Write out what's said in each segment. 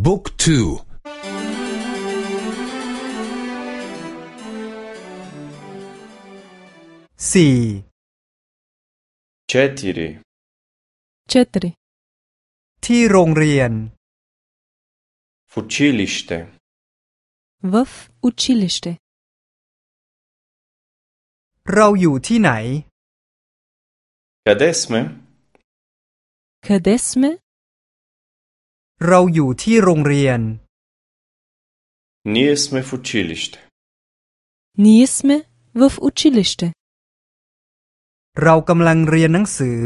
بوك تو سي چتري چتري ที่โรงเรียน в училище в училище เราอยู่ที่ไหน къде сме къде сме เราอยู่ที่โรงเรียนนี่สเมฟูชิลิชต์นี่สเมวฟุชิลิชต์เรากำลังเรียนหนังสือ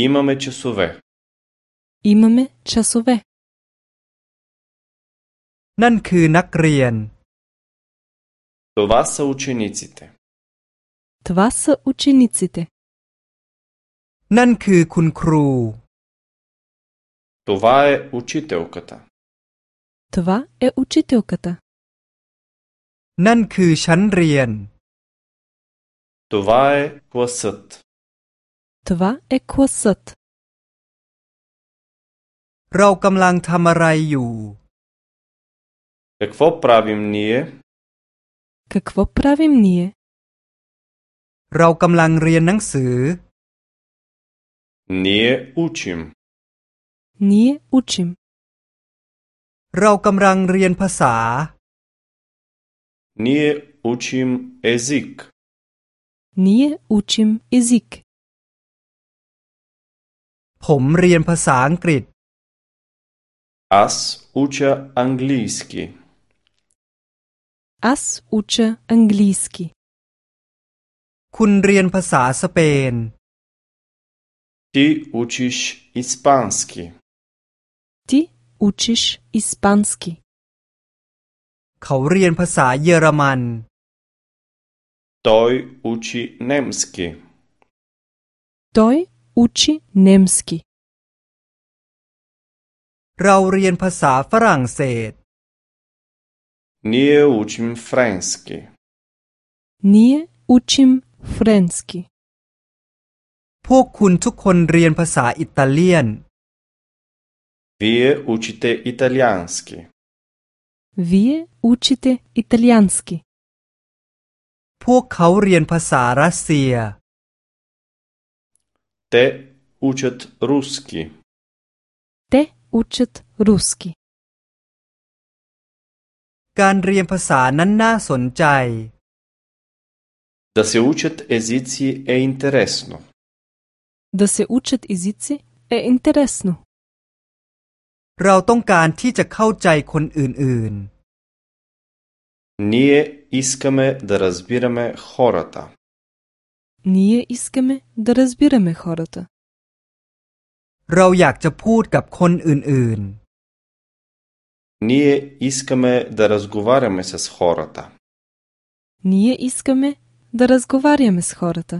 อิมามมชัสเวอิมามมชัสเว นั่นคือนักเรียนทวาสอุชินิซิตทวาสอุชินิซิตนั่นคือคุณครู Това е учителката. Това е учителката. นั่นคือชั้นเรียน Това е класът. Това е класът. เรากำลังทำอะไรอยู่ Какво правим ние? Какво правим ние? เรากำลังเรียนหนังสือ Ние учим. นี้อุชิมเรากำลังเรียนภาษาเนี้อุชิมเอซิกเนี้อุชิมเอซิกผมเรียนภาษาอังกฤษอัสอุชะอังกฤษกีอัสอุชะอังกฤษกีคุณเรียนภาษาสเปนทอุชิชอิสปานสกี Ти учиш испански. เขาเรียนภาษาเยอรมัน Той учи немски. Той учи немски. เราเรียนภาษาฝรั่งเศส Ние учим френски. Ние учим френски. พวกคุณทุกคนเรียนภาษาอิตาเลียน Вие учите италиански. Вие учите италиански. พวกเขาเรียนภาษารัสเซีย Те учат руски. Те учат руски. การเรียนภาษานั้นน่าสนใจ Да се учат езици е интересно. Да се учат езици е интересно. เราต้องการที่จะเข้าใจคนอื่นๆ Ние искаме да разбираме хората. Ние искаме да разбираме хората. เราอยากจะพูดกับคนอื่นๆ Ние искаме да разговаряме с хората. Ние искаме да разговаряме с хората.